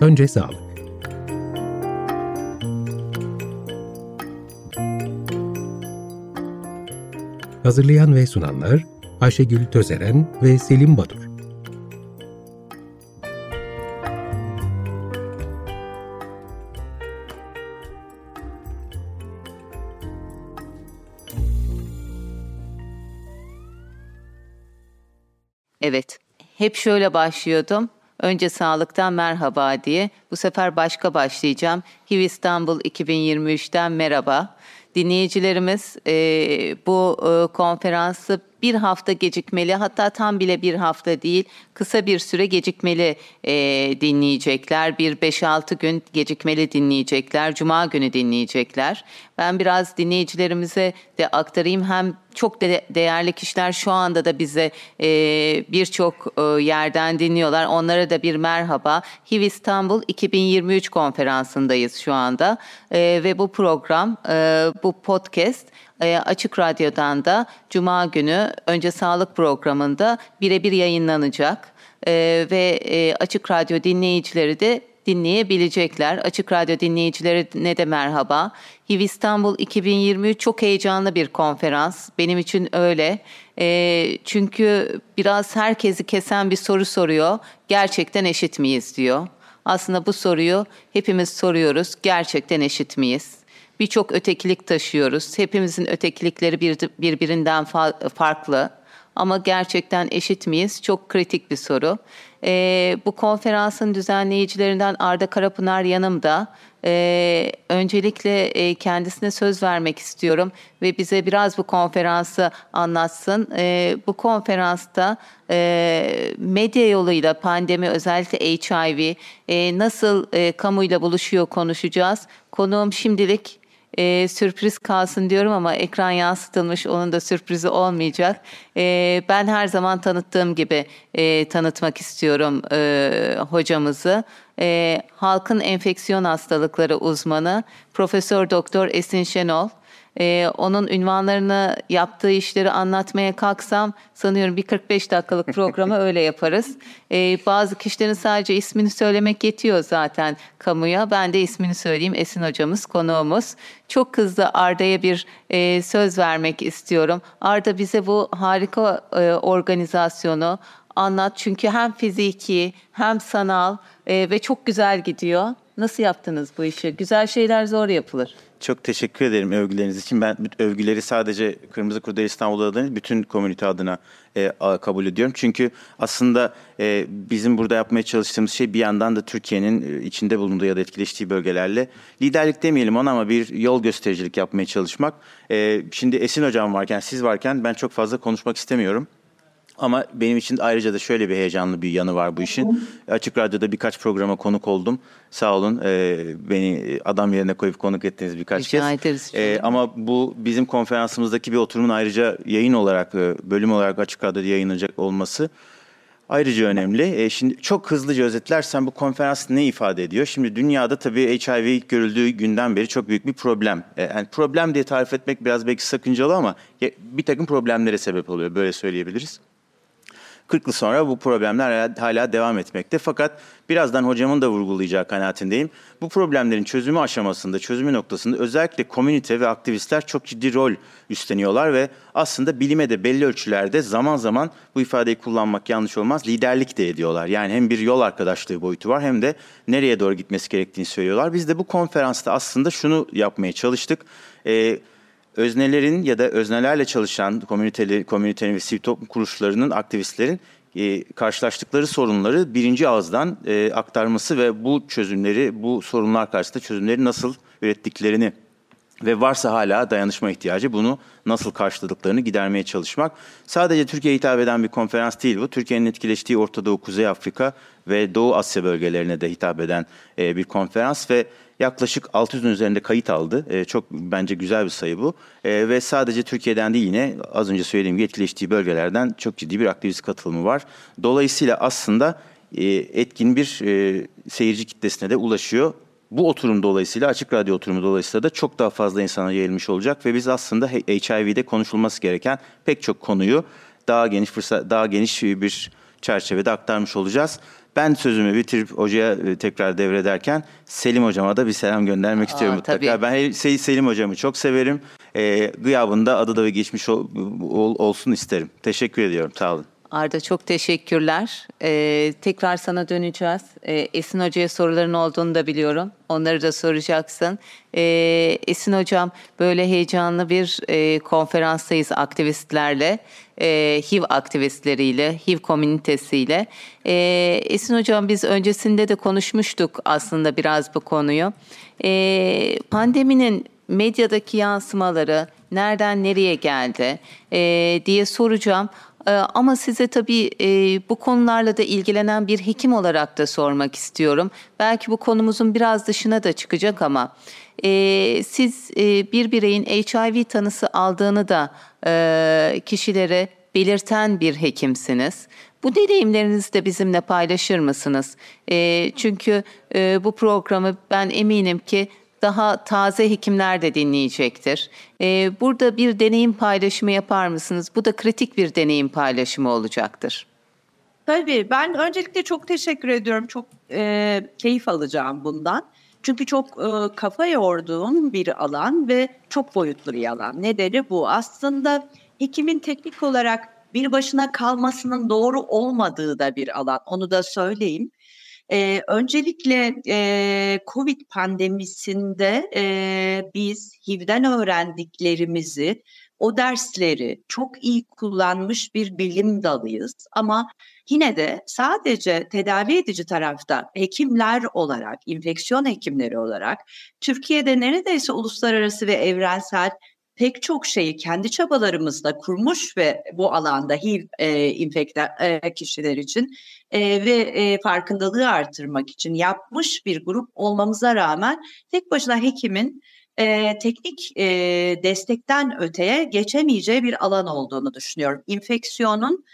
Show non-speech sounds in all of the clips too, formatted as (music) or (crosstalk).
Önce sağlık. Hazırlayan ve sunanlar Ayşegül Tözeren ve Selim Badur. Evet, hep şöyle başlıyordum. Önce sağlıktan merhaba diye. Bu sefer başka başlayacağım. HIV İstanbul 2023'ten merhaba. Dinleyicilerimiz e, bu e, konferansı bir hafta gecikmeli hatta tam bile bir hafta değil kısa bir süre gecikmeli e, dinleyecekler. Bir 5-6 gün gecikmeli dinleyecekler. Cuma günü dinleyecekler. Ben biraz dinleyicilerimize de aktarayım. Hem çok de değerli kişiler şu anda da bize e, birçok e, yerden dinliyorlar. Onlara da bir merhaba. HIV İstanbul 2023 konferansındayız şu anda. E, ve bu program, e, bu podcast e, Açık Radyo'dan da Cuma günü önce sağlık programında birebir yayınlanacak. E, ve e, Açık Radyo dinleyicileri de dinleyebilecekler. Açık Radyo dinleyicilerine de merhaba. HIV İstanbul 2023 çok heyecanlı bir konferans. Benim için öyle. E, çünkü biraz herkesi kesen bir soru soruyor. Gerçekten eşit miyiz diyor. Aslında bu soruyu hepimiz soruyoruz. Gerçekten eşit miyiz? Birçok ötekilik taşıyoruz. Hepimizin ötekilikleri bir, birbirinden fa- farklı. Ama gerçekten eşit miyiz? Çok kritik bir soru. Ee, bu konferansın düzenleyicilerinden Arda Karapınar yanımda. Ee, öncelikle e, kendisine söz vermek istiyorum ve bize biraz bu konferansı anlatsın. Ee, bu konferansta e, medya yoluyla pandemi özellikle HIV e, nasıl e, kamuyla buluşuyor konuşacağız. Konuğum şimdilik e, sürpriz kalsın diyorum ama ekran yansıtılmış onun da sürprizi olmayacak. E, ben her zaman tanıttığım gibi e, tanıtmak istiyorum e, hocamızı. E, halkın enfeksiyon hastalıkları uzmanı Profesör Doktor Esin Şenol e, onun ünvanlarını yaptığı işleri anlatmaya kalksam sanıyorum bir 45 dakikalık programı (laughs) öyle yaparız. E, bazı kişilerin sadece ismini söylemek yetiyor zaten kamuya. Ben de ismini söyleyeyim Esin hocamız konuğumuz. Çok hızlı Arda'ya bir e, söz vermek istiyorum. Arda bize bu harika e, organizasyonu anlat. Çünkü hem fiziki hem sanal e, ve çok güzel gidiyor. Nasıl yaptınız bu işi? Güzel şeyler zor yapılır. Çok teşekkür ederim övgüleriniz için. Ben övgüleri sadece Kırmızı Kurdele İstanbul adına bütün komünite adına e, kabul ediyorum. Çünkü aslında e, bizim burada yapmaya çalıştığımız şey bir yandan da Türkiye'nin e, içinde bulunduğu ya da etkileştiği bölgelerle liderlik demeyelim ona ama bir yol göstericilik yapmaya çalışmak. E, şimdi Esin Hocam varken, siz varken ben çok fazla konuşmak istemiyorum. Ama benim için ayrıca da şöyle bir heyecanlı bir yanı var bu işin. Açık Radyo'da birkaç programa konuk oldum. Sağ olun e, beni adam yerine koyup konuk ettiniz birkaç Rica kez. ederiz. E, ama bu bizim konferansımızdaki bir oturumun ayrıca yayın olarak, e, bölüm olarak Açık Radyo'da yayınlanacak olması ayrıca önemli. E, şimdi çok hızlıca özetlersem bu konferans ne ifade ediyor? Şimdi dünyada tabii HIV ilk görüldüğü günden beri çok büyük bir problem. E, yani problem diye tarif etmek biraz belki sakıncalı ama bir takım problemlere sebep oluyor. Böyle söyleyebiliriz. 40 yıl sonra bu problemler hala devam etmekte. Fakat birazdan hocamın da vurgulayacağı kanaatindeyim. Bu problemlerin çözümü aşamasında, çözümü noktasında özellikle komünite ve aktivistler çok ciddi rol üstleniyorlar ve aslında bilime de belli ölçülerde zaman zaman bu ifadeyi kullanmak yanlış olmaz, liderlik de ediyorlar. Yani hem bir yol arkadaşlığı boyutu var hem de nereye doğru gitmesi gerektiğini söylüyorlar. Biz de bu konferansta aslında şunu yapmaya çalıştık. Ee, öznelerin ya da öznelerle çalışan komüniteli, komünitenin ve sivil toplum kuruluşlarının, aktivistlerin e, karşılaştıkları sorunları birinci ağızdan e, aktarması ve bu çözümleri, bu sorunlar karşısında çözümleri nasıl ürettiklerini ve varsa hala dayanışma ihtiyacı bunu nasıl karşıladıklarını gidermeye çalışmak. Sadece Türkiye'ye hitap eden bir konferans değil bu. Türkiye'nin etkileştiği Orta Doğu, Kuzey Afrika ve Doğu Asya bölgelerine de hitap eden e, bir konferans ve yaklaşık 600'ün üzerinde kayıt aldı. E, çok bence güzel bir sayı bu. E, ve sadece Türkiye'den değil yine az önce söylediğim gibi bölgelerden çok ciddi bir aktivist katılımı var. Dolayısıyla aslında e, etkin bir e, seyirci kitlesine de ulaşıyor. Bu oturum dolayısıyla Açık Radyo oturumu dolayısıyla da çok daha fazla insana yayılmış olacak ve biz aslında HIV'de konuşulması gereken pek çok konuyu daha geniş fırsat daha geniş bir çerçevede aktarmış olacağız. Ben sözümü bitirip hocaya e, tekrar devrederken Selim hocama da bir selam göndermek Aa, istiyorum mutlaka. Tabii. Ben Selim hocamı çok severim. E, gıyabında adı da geçmiş ol, ol, olsun isterim. Teşekkür ediyorum. Sağ olun. Arda çok teşekkürler. Ee, tekrar sana döneceğiz. Ee, Esin Hoca'ya soruların olduğunu da biliyorum. Onları da soracaksın. Ee, Esin Hocam böyle heyecanlı bir e, konferanstayız aktivistlerle. E, HIV aktivistleriyle, HIV komünitesiyle. E, Esin Hocam biz öncesinde de konuşmuştuk aslında biraz bu konuyu. E, pandeminin medyadaki yansımaları nereden nereye geldi e, diye soracağım. Ee, ama size tabii e, bu konularla da ilgilenen bir hekim olarak da sormak istiyorum. Belki bu konumuzun biraz dışına da çıkacak ama e, siz e, bir bireyin HIV tanısı aldığını da kişilere belirten bir hekimsiniz. Bu deneyimlerinizi de bizimle paylaşır mısınız? çünkü bu programı ben eminim ki daha taze hekimler de dinleyecektir. Ee, burada bir deneyim paylaşımı yapar mısınız? Bu da kritik bir deneyim paylaşımı olacaktır. Tabii ben öncelikle çok teşekkür ediyorum. Çok e, keyif alacağım bundan. Çünkü çok e, kafa yorduğum bir alan ve çok boyutlu bir alan. Nedeni bu. Aslında hekimin teknik olarak bir başına kalmasının doğru olmadığı da bir alan. Onu da söyleyeyim. E, öncelikle e, COVID pandemisinde e, biz HIV'den öğrendiklerimizi, o dersleri çok iyi kullanmış bir bilim dalıyız. Ama yine de sadece tedavi edici tarafta hekimler olarak, infeksiyon hekimleri olarak Türkiye'de neredeyse uluslararası ve evrensel pek çok şeyi kendi çabalarımızla kurmuş ve bu alanda HIV e, infekte e, kişiler için e, ve e, farkındalığı artırmak için yapmış bir grup olmamıza rağmen tek başına hekimin e, teknik e, destekten öteye geçemeyeceği bir alan olduğunu düşünüyorum. İnfeksiyonun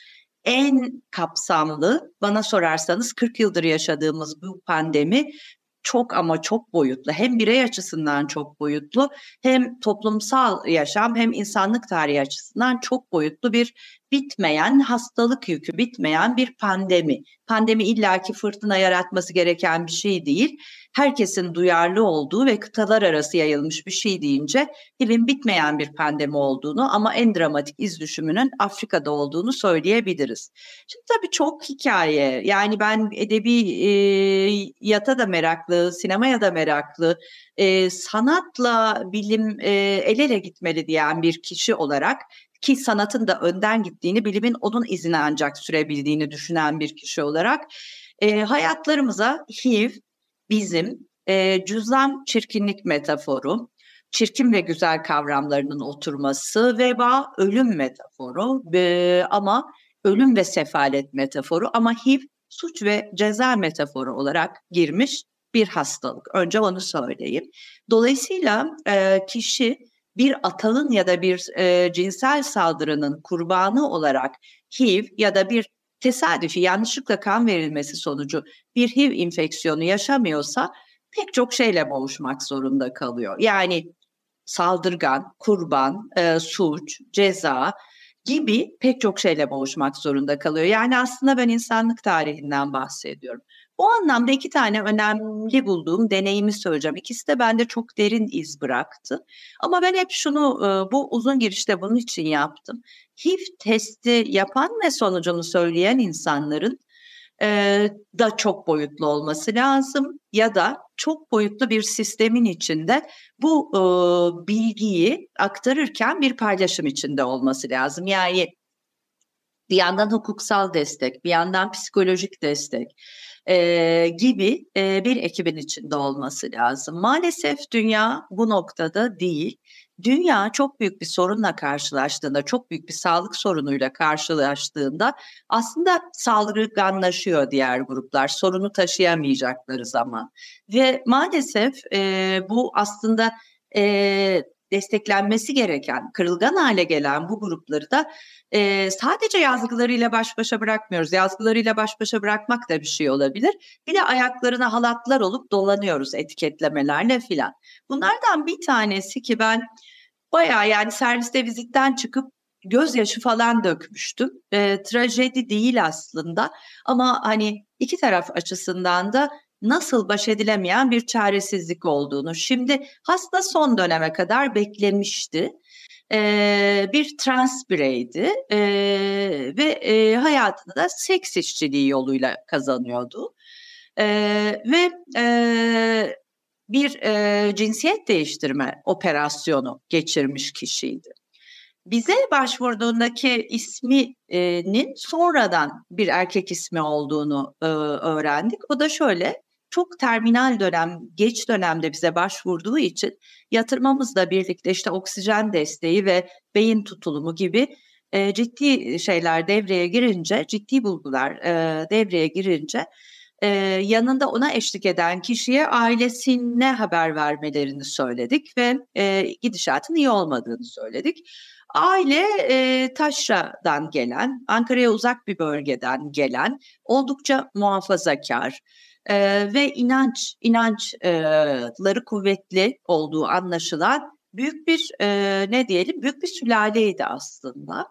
en kapsamlı bana sorarsanız 40 yıldır yaşadığımız bu pandemi çok ama çok boyutlu. Hem birey açısından çok boyutlu, hem toplumsal yaşam hem insanlık tarihi açısından çok boyutlu bir bitmeyen hastalık yükü, bitmeyen bir pandemi. Pandemi illaki fırtına yaratması gereken bir şey değil herkesin duyarlı olduğu ve kıtalar arası yayılmış bir şey deyince HIV'in bitmeyen bir pandemi olduğunu ama en dramatik iz düşümünün Afrika'da olduğunu söyleyebiliriz. Şimdi tabii çok hikaye yani ben edebi e, yata da meraklı, sinemaya da meraklı, e, sanatla bilim e, el ele gitmeli diyen bir kişi olarak ki sanatın da önden gittiğini, bilimin onun izine ancak sürebildiğini düşünen bir kişi olarak e, hayatlarımıza HIV, bizim e, cüzdan çirkinlik metaforu, çirkin ve güzel kavramlarının oturması, veba ölüm metaforu e, ama ölüm ve sefalet metaforu ama HIV suç ve ceza metaforu olarak girmiş bir hastalık. Önce onu söyleyeyim. Dolayısıyla e, kişi bir atalın ya da bir e, cinsel saldırının kurbanı olarak HIV ya da bir tesadüfi yanlışlıkla kan verilmesi sonucu bir HIV infeksiyonu yaşamıyorsa pek çok şeyle boğuşmak zorunda kalıyor. Yani saldırgan, kurban, e, suç, ceza gibi pek çok şeyle boğuşmak zorunda kalıyor. Yani aslında ben insanlık tarihinden bahsediyorum. O anlamda iki tane önemli bulduğum deneyimi söyleyeceğim. İkisi de bende çok derin iz bıraktı. Ama ben hep şunu bu uzun girişte bunun için yaptım. HIV testi yapan ve sonucunu söyleyen insanların da çok boyutlu olması lazım ya da çok boyutlu bir sistemin içinde bu bilgiyi aktarırken bir paylaşım içinde olması lazım. Yani bir yandan hukuksal destek, bir yandan psikolojik destek, e, gibi e, bir ekibin içinde olması lazım. Maalesef dünya bu noktada değil. Dünya çok büyük bir sorunla karşılaştığında, çok büyük bir sağlık sorunuyla karşılaştığında aslında saldırganlaşıyor diğer gruplar sorunu taşıyamayacakları zaman. Ve maalesef e, bu aslında e, desteklenmesi gereken, kırılgan hale gelen bu grupları da e, sadece yazgılarıyla baş başa bırakmıyoruz. Yazgılarıyla baş başa bırakmak da bir şey olabilir. Bir de ayaklarına halatlar olup dolanıyoruz etiketlemelerle filan. Bunlardan bir tanesi ki ben bayağı yani serviste vizitten çıkıp gözyaşı falan dökmüştüm. E, trajedi değil aslında ama hani iki taraf açısından da nasıl baş edilemeyen bir çaresizlik olduğunu. Şimdi hasta son döneme kadar beklemişti. Ee, bir trans bireydi ee, ve e, hayatını da seks işçiliği yoluyla kazanıyordu. Ee, ve e, bir e, cinsiyet değiştirme operasyonu geçirmiş kişiydi. Bize başvurduğundaki isminin sonradan bir erkek ismi olduğunu e, öğrendik. O da şöyle, çok terminal dönem, geç dönemde bize başvurduğu için yatırmamızla birlikte işte oksijen desteği ve beyin tutulumu gibi e, ciddi şeyler devreye girince, ciddi bulgular e, devreye girince e, yanında ona eşlik eden kişiye ailesine haber vermelerini söyledik ve e, gidişatın iyi olmadığını söyledik. Aile e, Taşra'dan gelen, Ankara'ya uzak bir bölgeden gelen, oldukça muhafazakar e, ve inanç inançları kuvvetli olduğu anlaşılan büyük bir e, ne diyelim büyük bir sülaleydi aslında.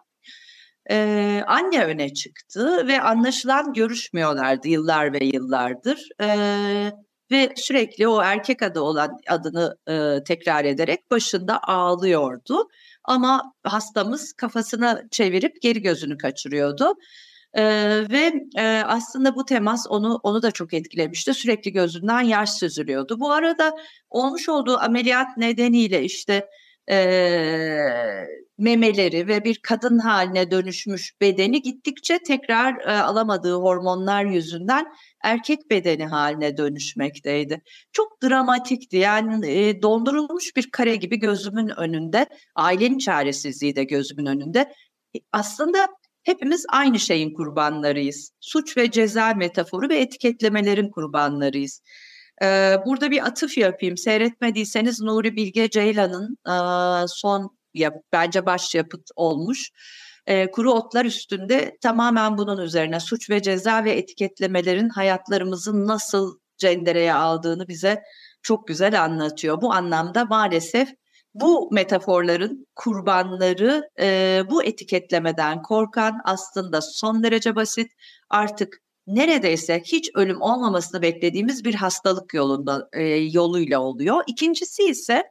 Ee, anne öne çıktı ve anlaşılan görüşmüyorlardı yıllar ve yıllardır. Ee, ve sürekli o erkek adı olan adını e, tekrar ederek başında ağlıyordu. Ama hastamız kafasını çevirip geri gözünü kaçırıyordu. Ee, ve e, aslında bu temas onu onu da çok etkilemişti. Sürekli gözünden yaş süzülüyordu. Bu arada olmuş olduğu ameliyat nedeniyle işte e, memeleri ve bir kadın haline dönüşmüş bedeni gittikçe tekrar e, alamadığı hormonlar yüzünden erkek bedeni haline dönüşmekteydi. Çok dramatikti yani e, dondurulmuş bir kare gibi gözümün önünde, ailenin çaresizliği de gözümün önünde. E, aslında hepimiz aynı şeyin kurbanlarıyız. Suç ve ceza metaforu ve etiketlemelerin kurbanlarıyız. Ee, burada bir atıf yapayım. Seyretmediyseniz Nuri Bilge Ceylan'ın e, son yap, bence baş yapıt olmuş. E, kuru otlar üstünde tamamen bunun üzerine suç ve ceza ve etiketlemelerin hayatlarımızı nasıl cendereye aldığını bize çok güzel anlatıyor. Bu anlamda maalesef bu metaforların kurbanları e, bu etiketlemeden korkan aslında son derece basit artık neredeyse hiç ölüm olmamasını beklediğimiz bir hastalık yolunda e, yoluyla oluyor. İkincisi ise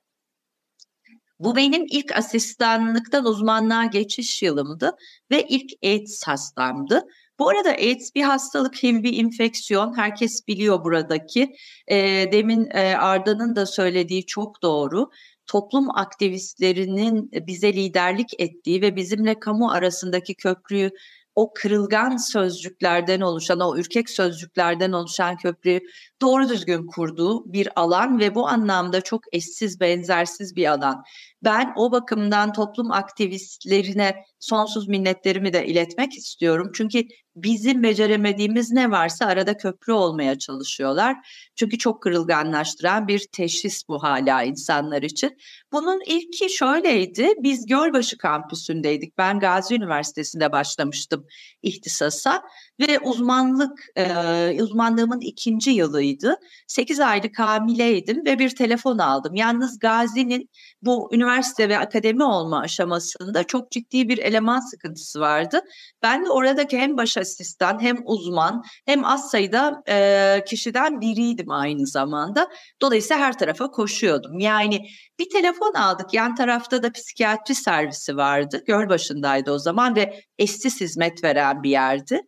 bu benim ilk asistanlıktan uzmanlığa geçiş yılımdı ve ilk AIDS hastamdı. Bu arada AIDS bir hastalık, HIV bir infeksiyon. Herkes biliyor buradaki. E, demin e, Arda'nın da söylediği çok doğru. Toplum aktivistlerinin bize liderlik ettiği ve bizimle kamu arasındaki köprüyü o kırılgan sözcüklerden oluşan, o ürkek sözcüklerden oluşan köprüyü doğru düzgün kurduğu bir alan ve bu anlamda çok eşsiz, benzersiz bir alan. Ben o bakımdan toplum aktivistlerine sonsuz minnetlerimi de iletmek istiyorum. Çünkü bizim beceremediğimiz ne varsa arada köprü olmaya çalışıyorlar. Çünkü çok kırılganlaştıran bir teşhis bu hala insanlar için. Bunun ilki şöyleydi. Biz Gölbaşı kampüsündeydik. Ben Gazi Üniversitesi'nde başlamıştım ihtisasa ve uzmanlık e, uzmanlığımın ikinci yılıydı. 8 aylık hamileydim ve bir telefon aldım. Yalnız Gazi'nin bu üniversite ve akademi olma aşamasında çok ciddi bir eleman sıkıntısı vardı. Ben de oradaki hem baş asistan hem uzman hem az sayıda e, kişiden biriydim aynı zamanda. Dolayısıyla her tarafa koşuyordum. Yani bir telefon aldık. Yan tarafta da psikiyatri servisi vardı. Gölbaşı'ndaydı o zaman ve eşsiz hizmet veren bir yerdi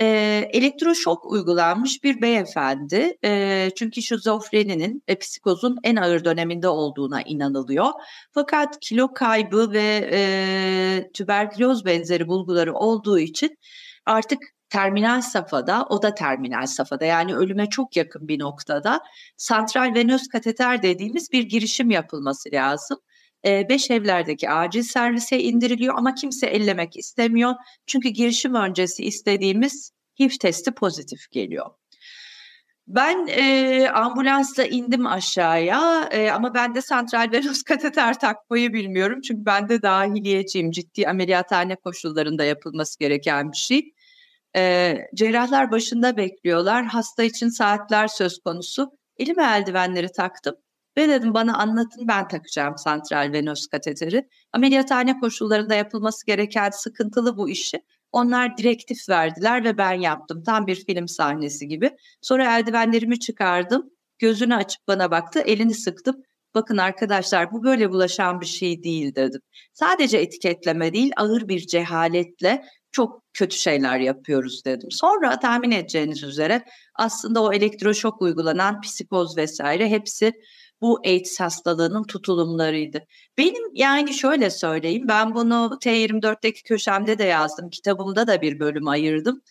e, elektroşok uygulanmış bir beyefendi. E, çünkü şizofreninin ve psikozun en ağır döneminde olduğuna inanılıyor. Fakat kilo kaybı ve e, tüberküloz benzeri bulguları olduğu için artık terminal safhada, o da terminal safhada yani ölüme çok yakın bir noktada santral venöz kateter dediğimiz bir girişim yapılması lazım. Beş evlerdeki acil servise indiriliyor ama kimse ellemek istemiyor. Çünkü girişim öncesi istediğimiz HIV testi pozitif geliyor. Ben e, ambulansla indim aşağıya e, ama ben de santral venöz (laughs) kateter takmayı bilmiyorum. Çünkü ben de dahiliyeciyim. Ciddi ameliyathane koşullarında yapılması gereken bir şey. E, cerrahlar başında bekliyorlar. Hasta için saatler söz konusu. Elime eldivenleri taktım. Ve dedim bana anlatın ben takacağım santral venöz kateteri. Ameliyathane koşullarında yapılması gereken sıkıntılı bu işi. Onlar direktif verdiler ve ben yaptım. Tam bir film sahnesi gibi. Sonra eldivenlerimi çıkardım. Gözünü açıp bana baktı. Elini sıktım. Bakın arkadaşlar bu böyle bulaşan bir şey değil dedim. Sadece etiketleme değil ağır bir cehaletle çok kötü şeyler yapıyoruz dedim. Sonra tahmin edeceğiniz üzere aslında o elektroşok uygulanan psikoz vesaire hepsi bu AIDS hastalığının tutulumlarıydı. Benim yani şöyle söyleyeyim ben bunu T24'teki köşemde de yazdım. Kitabımda da bir bölüm ayırdım.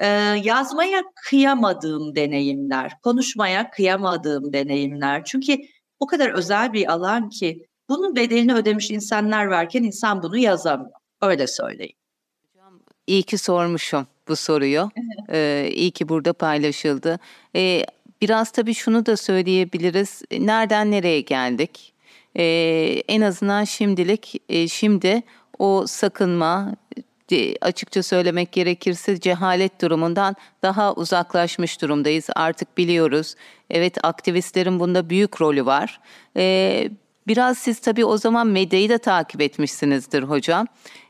Ee, yazmaya kıyamadığım deneyimler, konuşmaya kıyamadığım deneyimler. Çünkü o kadar özel bir alan ki bunun bedelini ödemiş insanlar varken insan bunu yazamıyor. Öyle söyleyeyim. İyi ki sormuşum bu soruyu. Ee, iyi ki burada paylaşıldı. Ee, biraz tabii şunu da söyleyebiliriz. Nereden nereye geldik? Ee, en azından şimdilik e, şimdi o sakınma açıkça söylemek gerekirse cehalet durumundan daha uzaklaşmış durumdayız. Artık biliyoruz. Evet aktivistlerin bunda büyük rolü var. Ee, biraz siz tabii o zaman medyayı da takip etmişsinizdir hocam.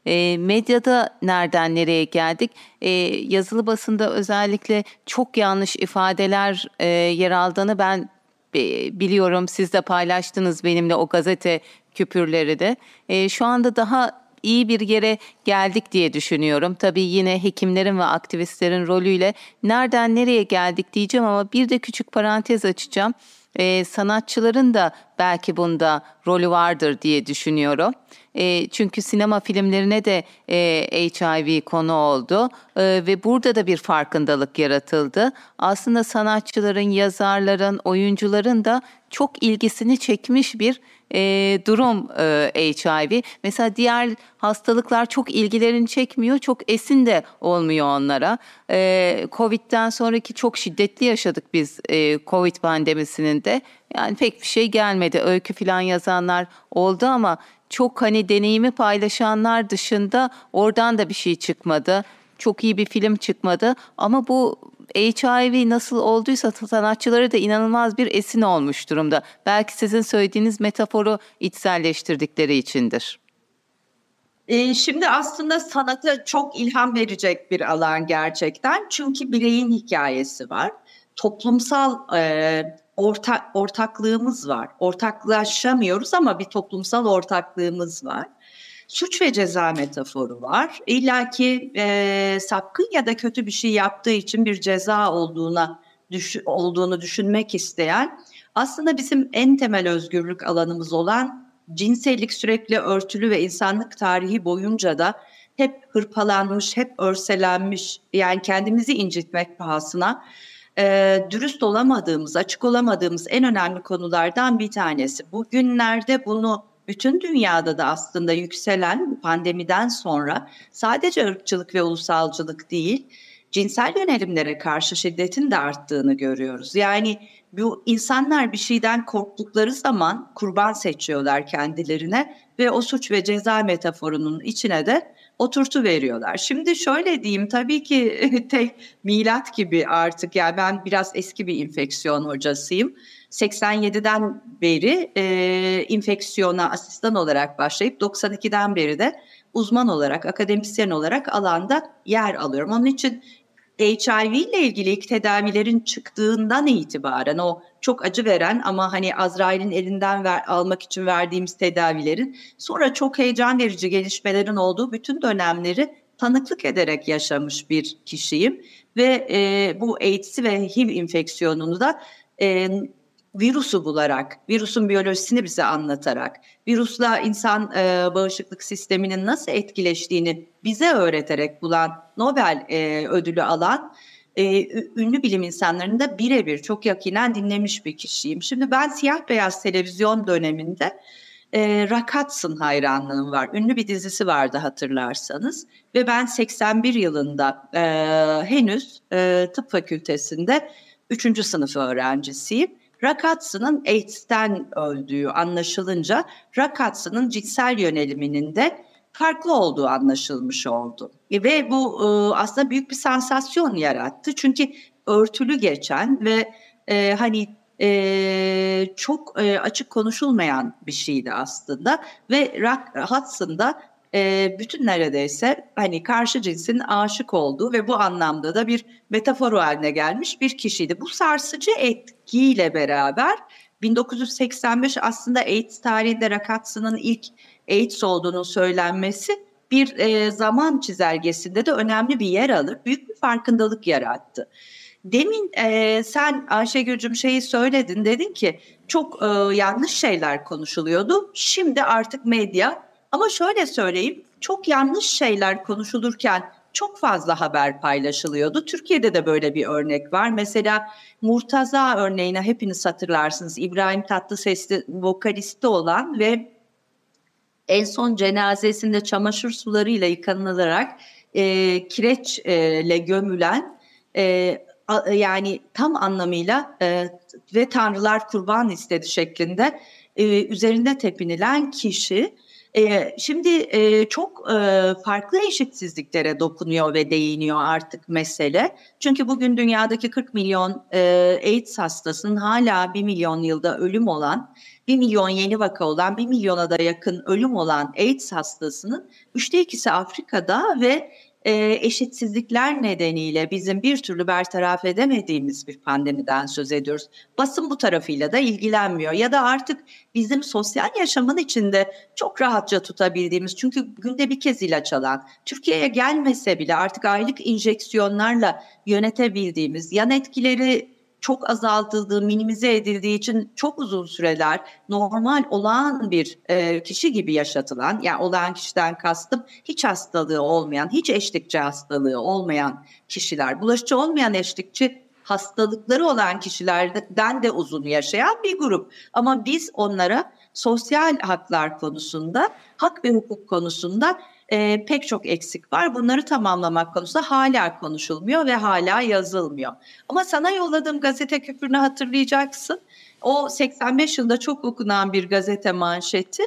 E, medyada nereden nereye geldik? E, yazılı basında özellikle çok yanlış ifadeler e, yer aldığını ben e, biliyorum. Siz de paylaştınız benimle o gazete küpürleri de. E, şu anda daha iyi bir yere geldik diye düşünüyorum. Tabii yine hekimlerin ve aktivistlerin rolüyle nereden nereye geldik diyeceğim ama bir de küçük parantez açacağım. Ee, sanatçıların da belki bunda rolü vardır diye düşünüyorum. E, çünkü sinema filmlerine de e, HIV konu oldu e, ve burada da bir farkındalık yaratıldı. Aslında sanatçıların, yazarların, oyuncuların da çok ilgisini çekmiş bir e, durum e, HIV. Mesela diğer hastalıklar çok ilgilerini çekmiyor, çok esin de olmuyor onlara. E, Covid'den sonraki çok şiddetli yaşadık biz e, Covid pandemisinin de. Yani pek bir şey gelmedi. Öykü falan yazanlar oldu ama çok hani deneyimi paylaşanlar dışında oradan da bir şey çıkmadı. Çok iyi bir film çıkmadı ama bu HIV nasıl olduysa sanatçıları da inanılmaz bir esin olmuş durumda. Belki sizin söylediğiniz metaforu içselleştirdikleri içindir. Ee, şimdi aslında sanata çok ilham verecek bir alan gerçekten. Çünkü bireyin hikayesi var. Toplumsal e, ortak ortaklığımız var. Ortaklaşamıyoruz ama bir toplumsal ortaklığımız var. Suç ve ceza metaforu var. İlla ki e, sapkın ya da kötü bir şey yaptığı için bir ceza olduğuna düş, olduğunu düşünmek isteyen aslında bizim en temel özgürlük alanımız olan cinsellik sürekli örtülü ve insanlık tarihi boyunca da hep hırpalanmış, hep örselenmiş yani kendimizi incitmek pahasına e, dürüst olamadığımız, açık olamadığımız en önemli konulardan bir tanesi. Bugünlerde bunu bütün dünyada da aslında yükselen pandemiden sonra sadece ırkçılık ve ulusalcılık değil, cinsel yönelimlere karşı şiddetin de arttığını görüyoruz. Yani bu insanlar bir şeyden korktukları zaman kurban seçiyorlar kendilerine ve o suç ve ceza metaforunun içine de oturtu veriyorlar. Şimdi şöyle diyeyim tabii ki (laughs) tek milat gibi artık yani ben biraz eski bir infeksiyon hocasıyım. 87'den beri e, infeksiyona asistan olarak başlayıp 92'den beri de uzman olarak, akademisyen olarak alanda yer alıyorum. Onun için HIV ile ilgili ilk tedavilerin çıktığından itibaren o çok acı veren ama hani Azrail'in elinden ver, almak için verdiğimiz tedavilerin sonra çok heyecan verici gelişmelerin olduğu bütün dönemleri tanıklık ederek yaşamış bir kişiyim. Ve e, bu AIDS'i ve HIV infeksiyonunu da e, virüsü bularak, virüsün biyolojisini bize anlatarak, virüsle insan e, bağışıklık sisteminin nasıl etkileştiğini bize öğreterek bulan Nobel e, ödülü alan e, ünlü bilim insanlarını da birebir çok yakinen dinlemiş bir kişiyim. Şimdi ben siyah beyaz televizyon döneminde e, Rakatsın hayranlığım var. Ünlü bir dizisi vardı hatırlarsanız ve ben 81 yılında e, henüz e, tıp fakültesinde 3. sınıf öğrencisiyim Rakatsı'nın AIDS'ten öldüğü anlaşılınca Rakatsı'nın cinsel yöneliminin de farklı olduğu anlaşılmış oldu. Ve bu e, aslında büyük bir sansasyon yarattı. Çünkü örtülü geçen ve e, hani e, çok e, açık konuşulmayan bir şeydi aslında ve Rock Hudson'da e, bütün neredeyse hani karşı cinsin aşık olduğu ve bu anlamda da bir metafor haline gelmiş bir kişiydi. Bu sarsıcı etkiyle beraber 1985 aslında AIDS tarihinde Rock Hudson'ın ilk AIDS olduğunun söylenmesi bir e, zaman çizelgesinde de önemli bir yer alır. Büyük bir farkındalık yarattı. Demin e, sen Ayşegül'cüm şeyi söyledin dedin ki çok e, yanlış şeyler konuşuluyordu. Şimdi artık medya ama şöyle söyleyeyim çok yanlış şeyler konuşulurken çok fazla haber paylaşılıyordu. Türkiye'de de böyle bir örnek var. Mesela Murtaza örneğine hepiniz hatırlarsınız. İbrahim Tatlıses'te vokalisti olan ve en son cenazesinde çamaşır sularıyla yıkanılarak e, kireçle gömülen e, a, yani tam anlamıyla e, ve tanrılar kurban istedi şeklinde e, üzerinde tepinilen kişi şimdi e, çok e, farklı eşitsizliklere dokunuyor ve değiniyor artık mesele. Çünkü bugün dünyadaki 40 milyon e, AIDS hastasının hala 1 milyon yılda ölüm olan, 1 milyon yeni vaka olan, 1 milyona da yakın ölüm olan AIDS hastasının üçte ikisi Afrika'da ve e, eşitsizlikler nedeniyle bizim bir türlü bertaraf edemediğimiz bir pandemiden söz ediyoruz. Basın bu tarafıyla da ilgilenmiyor ya da artık bizim sosyal yaşamın içinde çok rahatça tutabildiğimiz çünkü günde bir kez ilaç alan, Türkiye'ye gelmese bile artık aylık injeksiyonlarla yönetebildiğimiz yan etkileri çok azaltıldığı, minimize edildiği için çok uzun süreler normal olağan bir e, kişi gibi yaşatılan, yani olağan kişiden kastım hiç hastalığı olmayan, hiç eşlikçi hastalığı olmayan kişiler, bulaşıcı olmayan eşlikçi hastalıkları olan kişilerden de uzun yaşayan bir grup. Ama biz onlara sosyal haklar konusunda, hak ve hukuk konusunda e, pek çok eksik var. Bunları tamamlamak konusunda hala konuşulmuyor ve hala yazılmıyor. Ama sana yolladığım gazete küpürünü hatırlayacaksın. O 85 yılında çok okunan bir gazete manşeti.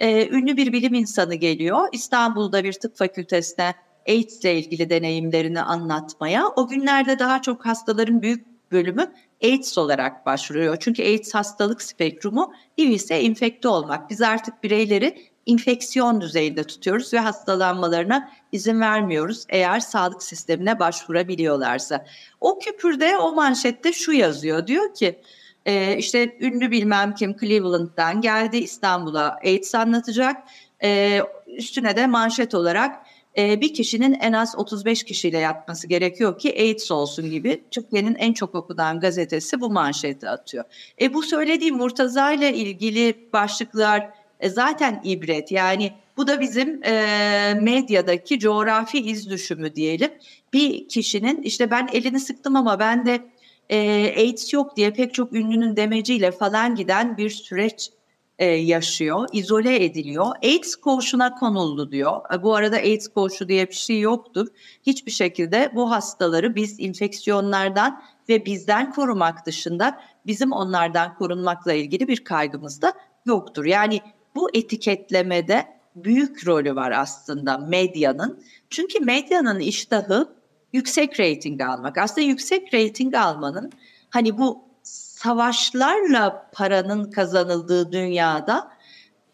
E, ünlü bir bilim insanı geliyor. İstanbul'da bir tıp fakültesine AIDS ile ilgili deneyimlerini anlatmaya. O günlerde daha çok hastaların büyük bölümü AIDS olarak başvuruyor. Çünkü AIDS hastalık spektrumu HIV ise enfekte olmak. Biz artık bireyleri infeksiyon düzeyinde tutuyoruz ve hastalanmalarına izin vermiyoruz eğer sağlık sistemine başvurabiliyorlarsa. O küpürde o manşette şu yazıyor diyor ki e, işte ünlü bilmem kim Cleveland'dan geldi İstanbul'a AIDS anlatacak e, üstüne de manşet olarak e, bir kişinin en az 35 kişiyle yatması gerekiyor ki AIDS olsun gibi Türkiye'nin en çok okunan gazetesi bu manşeti atıyor. E, bu söylediğim Murtaza ile ilgili başlıklar e, zaten ibret. Yani bu da bizim e, medyadaki coğrafi iz düşümü diyelim. Bir kişinin işte ben elini sıktım ama ben de e, AIDS yok diye pek çok ünlünün demeciyle falan giden bir süreç e, yaşıyor, izole ediliyor. AIDS koğuşuna konuldu diyor. E, bu arada AIDS koğuşu diye bir şey yoktur. Hiçbir şekilde bu hastaları biz infeksiyonlardan ve bizden korumak dışında bizim onlardan korunmakla ilgili bir kaygımız da yoktur. Yani bu etiketlemede büyük rolü var aslında medyanın. Çünkü medyanın iştahı yüksek reyting almak. Aslında yüksek reyting almanın hani bu savaşlarla paranın kazanıldığı dünyada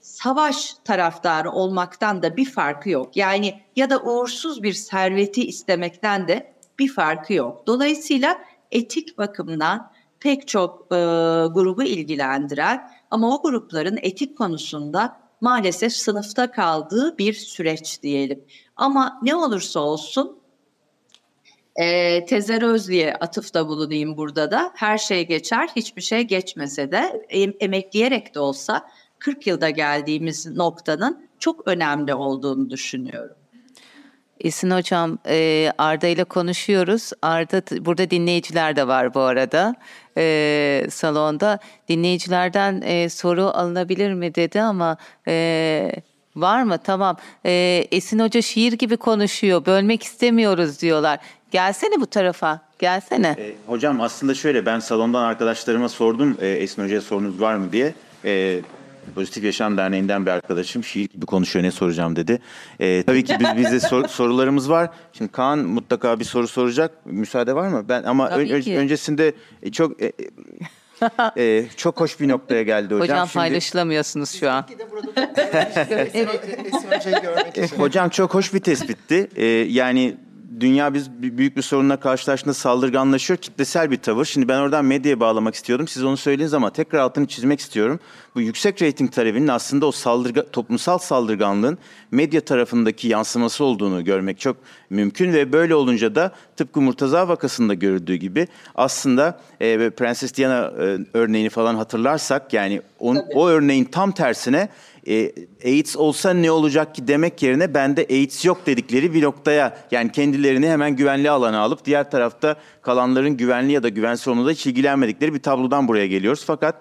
savaş taraftarı olmaktan da bir farkı yok. Yani ya da uğursuz bir serveti istemekten de bir farkı yok. Dolayısıyla etik bakımdan pek çok e, grubu ilgilendiren ama o grupların etik konusunda maalesef sınıfta kaldığı bir süreç diyelim. Ama ne olursa olsun e, Tezer Özlü'ye atıfta bulunayım burada da. Her şey geçer, hiçbir şey geçmese de em, emekleyerek de olsa 40 yılda geldiğimiz noktanın çok önemli olduğunu düşünüyorum. Esin Hocam, e, Arda ile konuşuyoruz. Arda, burada dinleyiciler de var bu arada e, salonda. Dinleyicilerden e, soru alınabilir mi dedi ama var mı? Tamam. Esin Hoca şiir gibi konuşuyor, bölmek istemiyoruz diyorlar. Gelsene bu tarafa, gelsene. Hocam aslında şöyle, ben salondan arkadaşlarıma sordum Esin Hoca'ya sorunuz var mı diye. E, Pozitif Yaşam Derneği'nden bir arkadaşım şiir gibi konuşuyor ne soracağım dedi. Ee, tabii ki biz, bizde sor, (laughs) sorularımız var. Şimdi Kaan mutlaka bir soru soracak. Müsaade var mı? Ben ama ön, ki. öncesinde çok e, Ee, çok hoş bir noktaya geldi hocam. Hocam Şimdi- paylaşılamıyorsunuz şu an. E, (laughs) Hocam çok hoş bir tespitti. Ee, yani dünya biz büyük bir sorunla karşılaştığında saldırganlaşıyor. Kitlesel bir tavır. Şimdi ben oradan medyaya bağlamak istiyordum. Siz onu söylediğiniz ama tekrar altını çizmek istiyorum. Bu yüksek reyting talebinin aslında o saldırga, toplumsal saldırganlığın medya tarafındaki yansıması olduğunu görmek çok mümkün ve böyle olunca da tıpkı Murtaza vakasında görüldüğü gibi aslında e, Prenses Diana e, örneğini falan hatırlarsak yani on- o örneğin tam tersine e, AIDS olsa ne olacak ki demek yerine bende AIDS yok dedikleri bir noktaya yani kendilerini hemen güvenli alana alıp diğer tarafta kalanların güvenli ya da güvensiz olmadığı hiç ilgilenmedikleri bir tablodan buraya geliyoruz. Fakat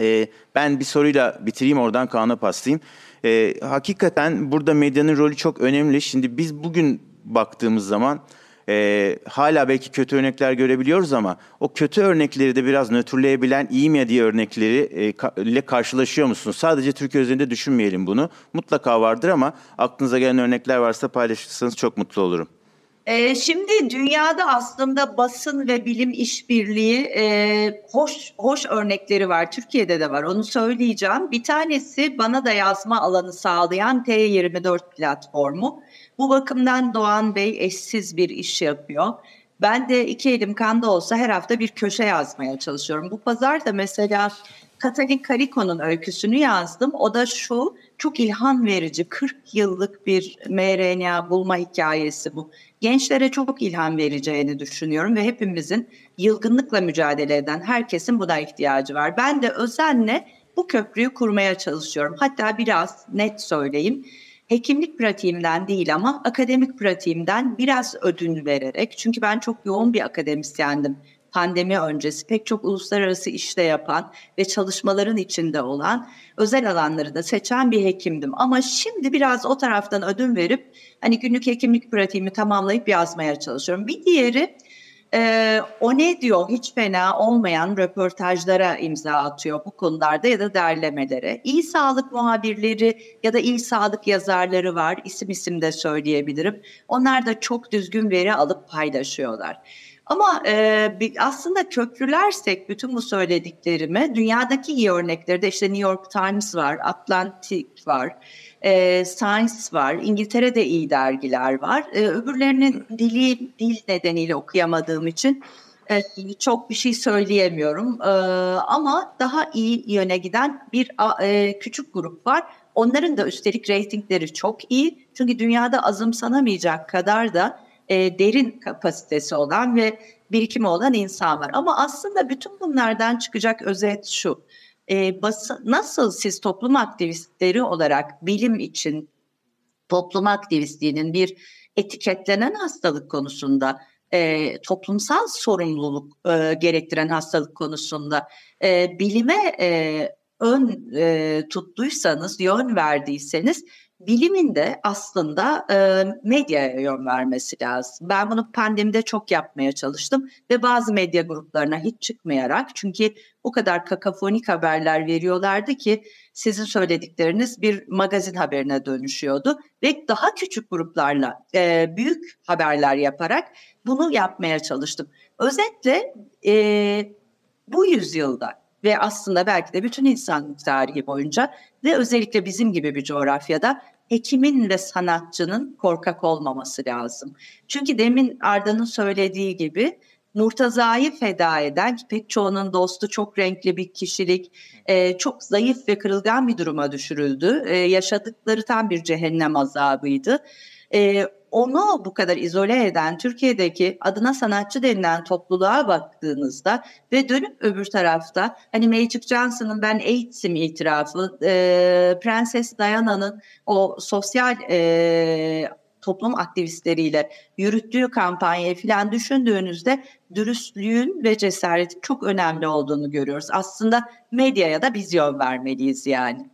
e, ben bir soruyla bitireyim oradan Kaan'a paslayayım. E, hakikaten burada medyanın rolü çok önemli. Şimdi biz bugün baktığımız zaman e, hala belki kötü örnekler görebiliyoruz ama o kötü örnekleri de biraz nötrleyebilen iyi medya örnekleri e, ka- ile karşılaşıyor musunuz? Sadece Türkiye üzerinde düşünmeyelim bunu. Mutlaka vardır ama aklınıza gelen örnekler varsa paylaşırsanız çok mutlu olurum. Ee, şimdi dünyada aslında basın ve bilim işbirliği e, hoş hoş örnekleri var. Türkiye'de de var. Onu söyleyeceğim. Bir tanesi bana da yazma alanı sağlayan T24 platformu. Bu bakımdan Doğan Bey eşsiz bir iş yapıyor. Ben de iki elim kanda olsa her hafta bir köşe yazmaya çalışıyorum. Bu pazar da mesela Katalin Kariko'nun öyküsünü yazdım. O da şu, çok ilham verici. 40 yıllık bir mRNA bulma hikayesi bu. Gençlere çok ilham vereceğini düşünüyorum ve hepimizin yılgınlıkla mücadele eden herkesin buna ihtiyacı var. Ben de özenle bu köprüyü kurmaya çalışıyorum. Hatta biraz net söyleyeyim. Hekimlik pratiğimden değil ama akademik pratiğimden biraz ödün vererek. Çünkü ben çok yoğun bir akademisyendim pandemi öncesi pek çok uluslararası işte yapan ve çalışmaların içinde olan özel alanları da seçen bir hekimdim. Ama şimdi biraz o taraftan ödün verip hani günlük hekimlik pratiğimi tamamlayıp yazmaya çalışıyorum. Bir diğeri e, o ne diyor hiç fena olmayan röportajlara imza atıyor bu konularda ya da derlemelere. İyi sağlık muhabirleri ya da iyi sağlık yazarları var isim isim de söyleyebilirim. Onlar da çok düzgün veri alıp paylaşıyorlar. Ama e, aslında köprülersek bütün bu söylediklerimi dünyadaki iyi örnekleri de işte New York Times var, Atlantic var, e, Science var, İngiltere'de iyi dergiler var. E, öbürlerinin dili dil nedeniyle okuyamadığım için e, çok bir şey söyleyemiyorum. E, ama daha iyi yöne giden bir e, küçük grup var. Onların da üstelik reytingleri çok iyi. Çünkü dünyada azımsanamayacak kadar da e, derin kapasitesi olan ve birikimi olan insan var. Ama aslında bütün bunlardan çıkacak özet şu. E, basın, nasıl siz toplum aktivistleri olarak bilim için toplum aktivistliğinin bir etiketlenen hastalık konusunda e, toplumsal sorumluluk e, gerektiren hastalık konusunda e, bilime e, ön e, tuttuysanız, yön verdiyseniz bilimin de aslında e, medyaya yön vermesi lazım. Ben bunu pandemide çok yapmaya çalıştım ve bazı medya gruplarına hiç çıkmayarak çünkü o kadar kakafonik haberler veriyorlardı ki sizin söyledikleriniz bir magazin haberine dönüşüyordu ve daha küçük gruplarla e, büyük haberler yaparak bunu yapmaya çalıştım. Özetle e, bu yüzyılda ve aslında belki de bütün insanlık tarihi boyunca ve özellikle bizim gibi bir coğrafyada hekimin ve sanatçının korkak olmaması lazım. Çünkü demin Arda'nın söylediği gibi Murtaza'yı feda eden pek çoğunun dostu çok renkli bir kişilik, e, çok zayıf ve kırılgan bir duruma düşürüldü. E, yaşadıkları tam bir cehennem azabıydı. E, onu bu kadar izole eden Türkiye'deki adına sanatçı denilen topluluğa baktığınızda ve dönüp öbür tarafta hani Magic Johnson'ın ben AIDS'im itirafı, e, Prenses Diana'nın o sosyal e, toplum aktivistleriyle yürüttüğü kampanyayı falan düşündüğünüzde dürüstlüğün ve cesaretin çok önemli olduğunu görüyoruz. Aslında medyaya da biz yön vermeliyiz yani.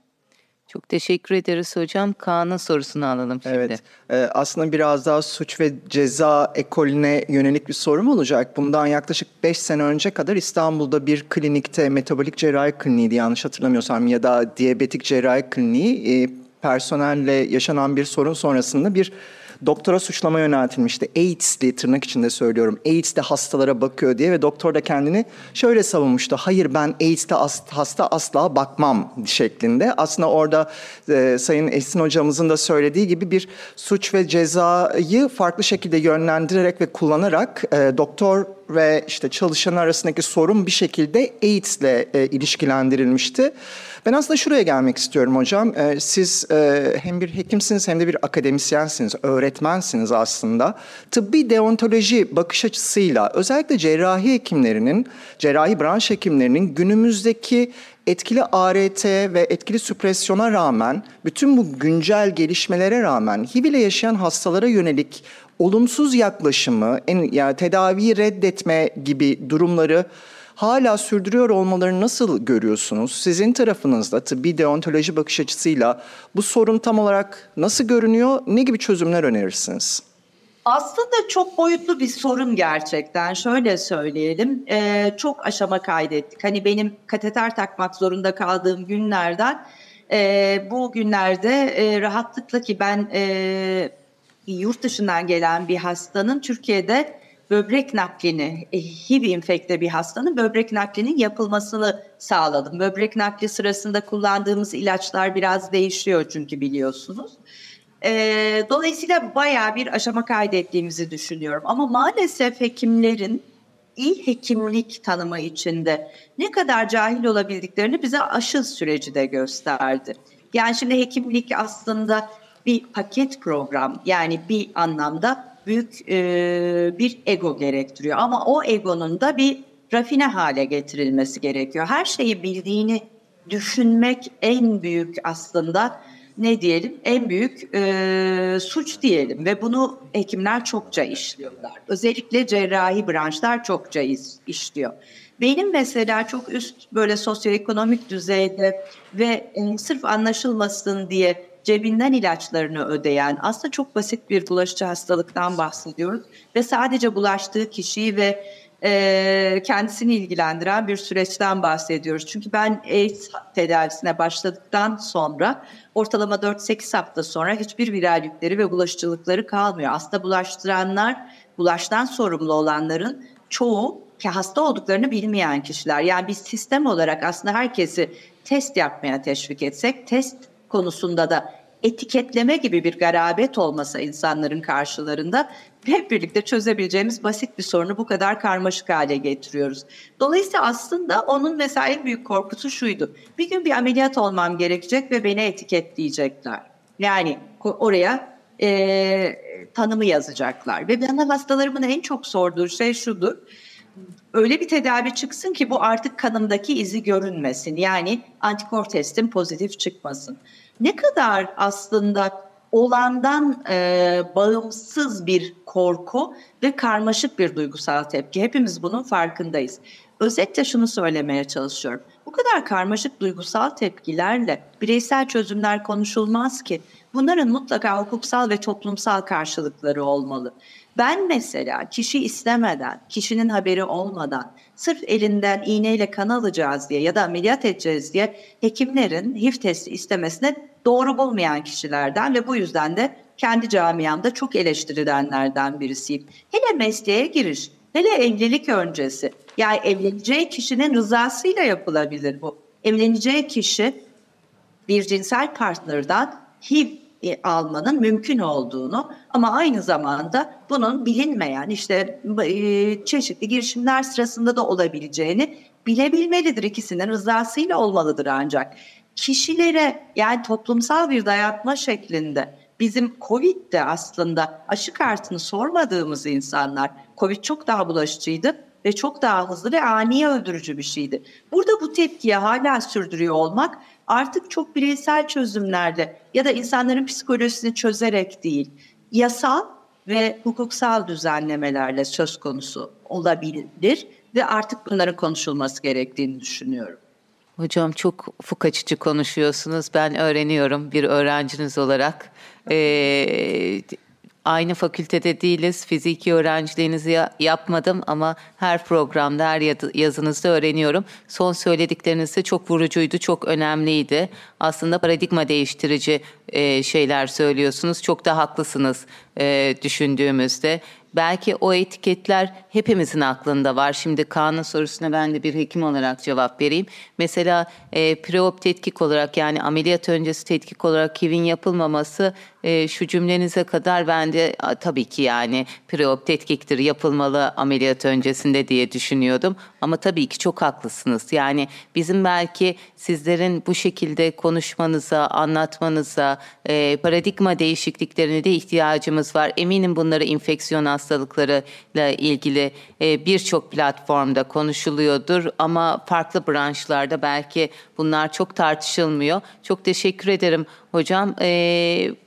Çok teşekkür ederiz hocam. Kaan'ın sorusunu alalım şimdi. Evet. Ee, aslında biraz daha suç ve ceza ekolüne yönelik bir sorum olacak. Bundan yaklaşık 5 sene önce kadar İstanbul'da bir klinikte metabolik cerrahi kliniğiydi yanlış hatırlamıyorsam ya da diyabetik cerrahi kliniği e, personelle yaşanan bir sorun sonrasında bir doktora suçlama yöneltilmişti. AIDS diye tırnak içinde söylüyorum. AIDS de hastalara bakıyor diye ve doktor da kendini şöyle savunmuştu. Hayır ben AIDS'te hasta asla bakmam şeklinde. Aslında orada e, Sayın Esin hocamızın da söylediği gibi bir suç ve cezayı farklı şekilde yönlendirerek ve kullanarak e, doktor ve işte çalışan arasındaki sorun bir şekilde AIDS'le e, ilişkilendirilmişti. Ben aslında şuraya gelmek istiyorum hocam. E, siz e, hem bir hekimsiniz hem de bir akademisyensiniz, öğretmensiniz aslında. Tıbbi deontoloji bakış açısıyla özellikle cerrahi hekimlerinin, cerrahi branş hekimlerinin günümüzdeki etkili ART ve etkili süpresyona rağmen, bütün bu güncel gelişmelere rağmen HIV ile yaşayan hastalara yönelik olumsuz yaklaşımı, en, yani tedaviyi reddetme gibi durumları hala sürdürüyor olmalarını nasıl görüyorsunuz? Sizin tarafınızda tıbbi deontoloji bakış açısıyla bu sorun tam olarak nasıl görünüyor? Ne gibi çözümler önerirsiniz? Aslında çok boyutlu bir sorun gerçekten. Şöyle söyleyelim, e, çok aşama kaydettik. Hani benim kateter takmak zorunda kaldığım günlerden e, bu günlerde e, rahatlıkla ki ben e, yurt dışından gelen bir hastanın Türkiye'de böbrek naklini, e, HIV infekte bir hastanın böbrek naklinin yapılmasını sağladım. Böbrek nakli sırasında kullandığımız ilaçlar biraz değişiyor çünkü biliyorsunuz. E, dolayısıyla bayağı bir aşama kaydettiğimizi düşünüyorum. Ama maalesef hekimlerin iyi hekimlik tanımı içinde ne kadar cahil olabildiklerini bize aşı süreci de gösterdi. Yani şimdi hekimlik aslında bir paket program yani bir anlamda büyük e, bir ego gerektiriyor. Ama o egonun da bir rafine hale getirilmesi gerekiyor. Her şeyi bildiğini düşünmek en büyük aslında ne diyelim en büyük e, suç diyelim ve bunu hekimler çokça işliyorlar. Özellikle cerrahi branşlar çokça işliyor. Benim mesela çok üst böyle sosyoekonomik düzeyde ve e, sırf anlaşılmasın diye cebinden ilaçlarını ödeyen aslında çok basit bir bulaşıcı hastalıktan bahsediyoruz ve sadece bulaştığı kişiyi ve e, kendisini ilgilendiren bir süreçten bahsediyoruz. Çünkü ben AIDS tedavisine başladıktan sonra ortalama 4-8 hafta sonra hiçbir viral yükleri ve bulaşıcılıkları kalmıyor. Aslında bulaştıranlar, bulaştan sorumlu olanların çoğu ki hasta olduklarını bilmeyen kişiler. Yani biz sistem olarak aslında herkesi test yapmaya teşvik etsek, test konusunda da etiketleme gibi bir garabet olmasa insanların karşılarında hep birlikte çözebileceğimiz basit bir sorunu bu kadar karmaşık hale getiriyoruz. Dolayısıyla aslında onun mesela en büyük korkusu şuydu. Bir gün bir ameliyat olmam gerekecek ve beni etiketleyecekler. Yani oraya e, tanımı yazacaklar. Ve bana hastalarımın en çok sorduğu şey şudur. Öyle bir tedavi çıksın ki bu artık kanımdaki izi görünmesin. Yani antikor testim pozitif çıkmasın ne kadar aslında olandan e, bağımsız bir korku ve karmaşık bir duygusal tepki. Hepimiz bunun farkındayız. Özetle şunu söylemeye çalışıyorum. Bu kadar karmaşık duygusal tepkilerle bireysel çözümler konuşulmaz ki. Bunların mutlaka hukuksal ve toplumsal karşılıkları olmalı. Ben mesela kişi istemeden, kişinin haberi olmadan, sırf elinden iğneyle kan alacağız diye ya da ameliyat edeceğiz diye hekimlerin HIV testi istemesine doğru bulmayan kişilerden ve bu yüzden de kendi camiamda çok eleştirilenlerden birisiyim. Hele mesleğe giriş, hele evlilik öncesi. Yani evleneceği kişinin rızasıyla yapılabilir bu. Evleneceği kişi bir cinsel partnerden HIV almanın mümkün olduğunu ama aynı zamanda bunun bilinmeyen işte e, çeşitli girişimler sırasında da olabileceğini bilebilmelidir. İkisinin rızasıyla olmalıdır ancak. Kişilere yani toplumsal bir dayatma şeklinde bizim Covid'de aslında aşı kartını sormadığımız insanlar, Covid çok daha bulaşıcıydı ve çok daha hızlı ve ani öldürücü bir şeydi. Burada bu tepkiye hala sürdürüyor olmak artık çok bireysel çözümlerle ya da insanların psikolojisini çözerek değil, yasal ve hukuksal düzenlemelerle söz konusu olabilir ve artık bunların konuşulması gerektiğini düşünüyorum. Hocam çok ufuk açıcı konuşuyorsunuz. Ben öğreniyorum bir öğrenciniz olarak. Ee, aynı fakültede değiliz. Fiziki öğrenciliğinizi ya- yapmadım ama her programda, her yazı- yazınızda öğreniyorum. Son söyledikleriniz de çok vurucuydu, çok önemliydi. Aslında paradigma değiştirici e, şeyler söylüyorsunuz. Çok da haklısınız e, düşündüğümüzde. Belki o etiketler hepimizin aklında var. Şimdi Kaan'ın sorusuna ben de bir hekim olarak cevap vereyim. Mesela e, preop tetkik olarak yani ameliyat öncesi tetkik olarak HIV'in yapılmaması e, şu cümlenize kadar ben de a, tabii ki yani preop tetkiktir yapılmalı ameliyat öncesinde diye düşünüyordum. Ama tabii ki çok haklısınız. Yani bizim belki sizlerin bu şekilde konuşmanıza, anlatmanıza, e, paradigma değişikliklerine de ihtiyacımız var. Eminim bunları infeksiyon hastalıklarıyla ilgili e, birçok platformda konuşuluyordur ama farklı branşlarda belki bunlar çok tartışılmıyor. Çok teşekkür ederim hocam. E,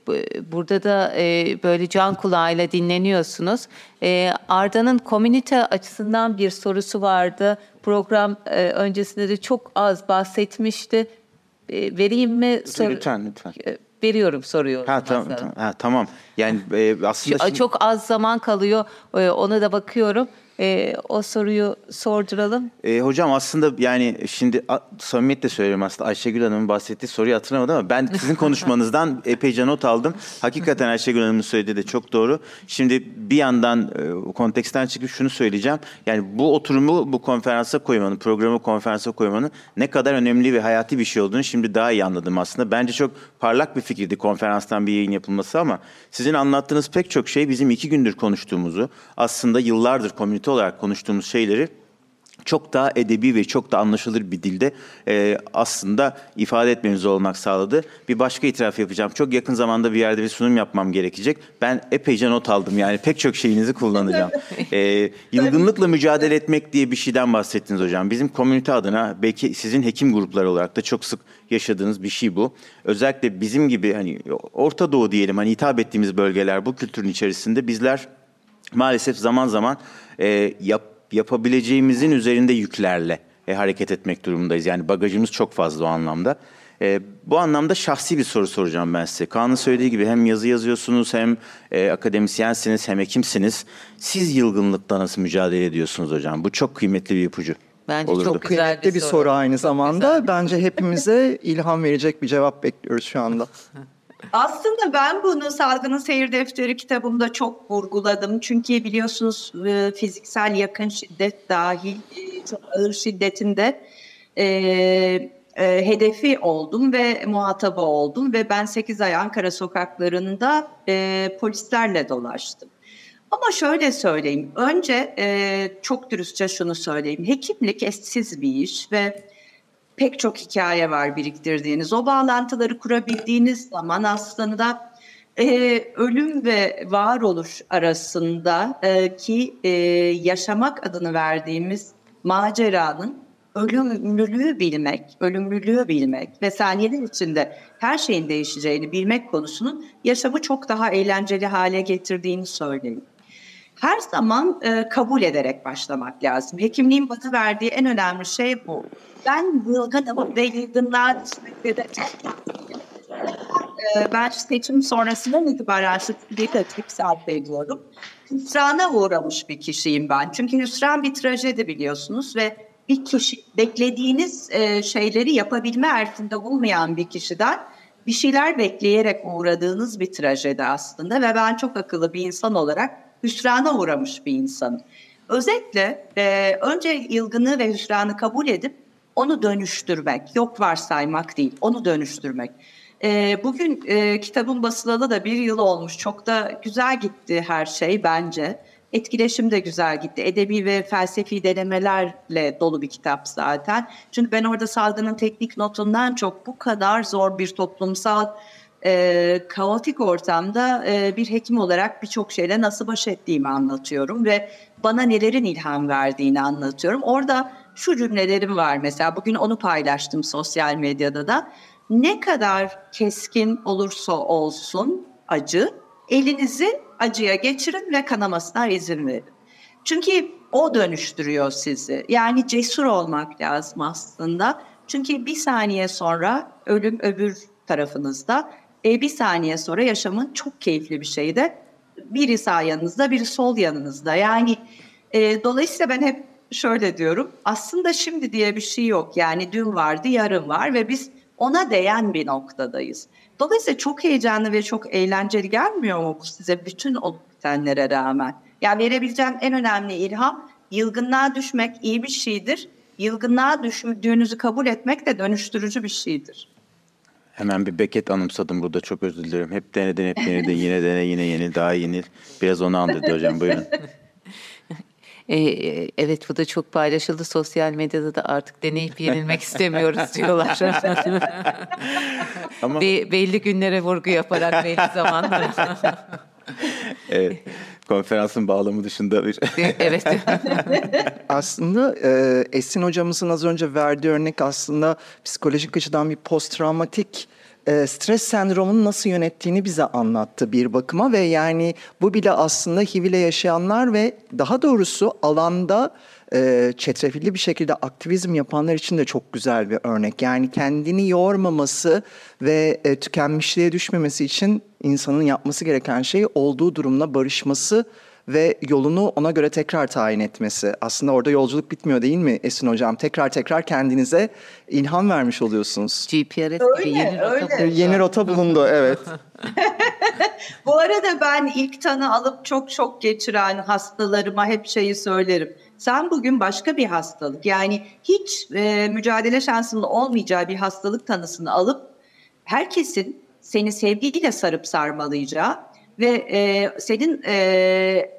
bu- burada da e, böyle can kulağıyla dinleniyorsunuz. E, Arda'nın komünite açısından bir sorusu vardı. Program e, öncesinde de çok az bahsetmişti. E, vereyim mi? soru- Lütfen lütfen. E, Veriyorum soruyu. Ha tamam tamam. Ha, tamam. Yani e, aslında şimdi- Çok az zaman kalıyor. Ee, Ona da bakıyorum. Ee, o soruyu sorduralım. E, hocam aslında yani şimdi a- samimiyetle söylüyorum aslında Ayşegül Hanım'ın bahsettiği soruyu hatırlamadım ama ben sizin (laughs) konuşmanızdan epeyce not aldım. Hakikaten Ayşegül Hanım'ın söylediği de çok doğru. Şimdi bir yandan e, konteksten çıkıp şunu söyleyeceğim. Yani bu oturumu bu konferansa koymanın, programı konferansa koymanın ne kadar önemli ve hayati bir şey olduğunu şimdi daha iyi anladım aslında. Bence çok parlak bir fikirdi konferanstan bir yayın yapılması ama sizin anlattığınız pek çok şey bizim iki gündür konuştuğumuzu, aslında yıllardır komünite olarak konuştuğumuz şeyleri çok daha edebi ve çok da anlaşılır bir dilde e, aslında ifade etmemiz olmak sağladı. Bir başka itiraf yapacağım. Çok yakın zamanda bir yerde bir sunum yapmam gerekecek. Ben epeyce not aldım yani pek çok şeyinizi kullanacağım. (laughs) e, yılgınlıkla mücadele etmek diye bir şeyden bahsettiniz hocam. Bizim komünite adına belki sizin hekim grupları olarak da çok sık yaşadığınız bir şey bu. Özellikle bizim gibi hani Orta Doğu diyelim hani hitap ettiğimiz bölgeler bu kültürün içerisinde bizler maalesef zaman zaman e, yap, yapabileceğimizin üzerinde yüklerle e, hareket etmek durumundayız. Yani bagajımız çok fazla o anlamda. E, bu anlamda şahsi bir soru soracağım ben size. Kaan'ın söylediği gibi hem yazı yazıyorsunuz hem e, akademisyensiniz hem hekimsiniz. Siz yılgınlıkla nasıl mücadele ediyorsunuz hocam? Bu çok kıymetli bir ipucu. Bence olurdu. çok güzel Kıymetli bir soru aynı zamanda. Bence hepimize (laughs) ilham verecek bir cevap bekliyoruz şu anda. (laughs) Aslında ben bunu Salgının Seyir Defteri kitabımda çok vurguladım. Çünkü biliyorsunuz e, fiziksel yakın şiddet dahil ağır şiddetinde e, e, hedefi oldum ve muhatabı oldum. Ve ben 8 ay Ankara sokaklarında e, polislerle dolaştım. Ama şöyle söyleyeyim. Önce e, çok dürüstçe şunu söyleyeyim. Hekimlik eşsiz bir iş ve pek çok hikaye var biriktirdiğiniz. O bağlantıları kurabildiğiniz zaman aslında e, ölüm ve varoluş arasında e, ki e, yaşamak adını verdiğimiz maceranın ölümlülüğü bilmek, ölümlülüğü bilmek ve saniyeler içinde her şeyin değişeceğini bilmek konusunun yaşamı çok daha eğlenceli hale getirdiğini söyleyeyim. Her zaman e, kabul ederek başlamak lazım. Hekimliğin bana verdiği en önemli şey bu. Ben yılgınım ve yılgınlığa düşmekte de çok e, ben seçim sonrasından itibaren da çok sarf ediyorum. Hüsrana uğramış bir kişiyim ben. Çünkü hüsran bir trajedi biliyorsunuz ve bir kişi beklediğiniz e, şeyleri yapabilme erkinde olmayan bir kişiden bir şeyler bekleyerek uğradığınız bir trajedi aslında ve ben çok akıllı bir insan olarak hüsrana uğramış bir insanım. Özetle e, önce yılgını ve hüsranı kabul edip onu dönüştürmek, yok varsaymak değil, onu dönüştürmek. E, bugün e, kitabın basılalı da bir yıl olmuş. Çok da güzel gitti her şey bence. Etkileşim de güzel gitti. Edebi ve felsefi denemelerle dolu bir kitap zaten. Çünkü ben orada salgının teknik notundan çok bu kadar zor bir toplumsal e, kaotik ortamda e, bir hekim olarak birçok şeyle nasıl baş ettiğimi anlatıyorum ve bana nelerin ilham verdiğini anlatıyorum. Orada şu cümlelerim var mesela bugün onu paylaştım sosyal medyada da. Ne kadar keskin olursa olsun acı, elinizi acıya geçirin ve kanamasına izin verin. Çünkü o dönüştürüyor sizi. Yani cesur olmak lazım aslında. Çünkü bir saniye sonra ölüm öbür tarafınızda. E, bir saniye sonra yaşamın çok keyifli bir şeyi de biri sağ yanınızda, biri sol yanınızda. Yani e, dolayısıyla ben hep şöyle diyorum. Aslında şimdi diye bir şey yok. Yani dün vardı, yarın var ve biz ona değen bir noktadayız. Dolayısıyla çok heyecanlı ve çok eğlenceli gelmiyor mu bu size bütün o bitenlere rağmen? Yani verebileceğim en önemli ilham yılgınlığa düşmek iyi bir şeydir. Yılgınlığa düştüğünüzü kabul etmek de dönüştürücü bir şeydir. Hemen bir Beckett anımsadım burada çok özür dilerim. Hep denedin hep denedin yine dene yine yenil daha yenil. Biraz onu andırdı hocam buyurun. (laughs) Ee, evet bu da çok paylaşıldı sosyal medyada da artık deneyip yenilmek (laughs) istemiyoruz diyorlar. Ama Be- belli günlere vurgu yaparak belli zamanlara. (laughs) evet, konferansın bağlamı dışında bir (laughs) evet. Aslında e, Esin hocamızın az önce verdiği örnek aslında psikolojik açıdan bir posttraumatik e, stres sendromunu nasıl yönettiğini bize anlattı bir bakıma ve yani bu bile aslında HIV ile yaşayanlar ve daha doğrusu alanda e, çetrefilli bir şekilde aktivizm yapanlar için de çok güzel bir örnek. Yani kendini yormaması ve e, tükenmişliğe düşmemesi için insanın yapması gereken şey olduğu durumla barışması ve yolunu ona göre tekrar tayin etmesi. Aslında orada yolculuk bitmiyor değil mi Esin Hocam? Tekrar tekrar kendinize ilham vermiş oluyorsunuz. GPRS Öyle, gibi yeni rota öyle. bulacağım. Yeni rota bulundu evet. (laughs) Bu arada ben ilk tanı alıp çok çok geçiren hastalarıma hep şeyi söylerim. Sen bugün başka bir hastalık yani hiç e, mücadele şansının olmayacağı bir hastalık tanısını alıp herkesin seni sevgiyle sarıp sarmalayacağı ve e, senin e,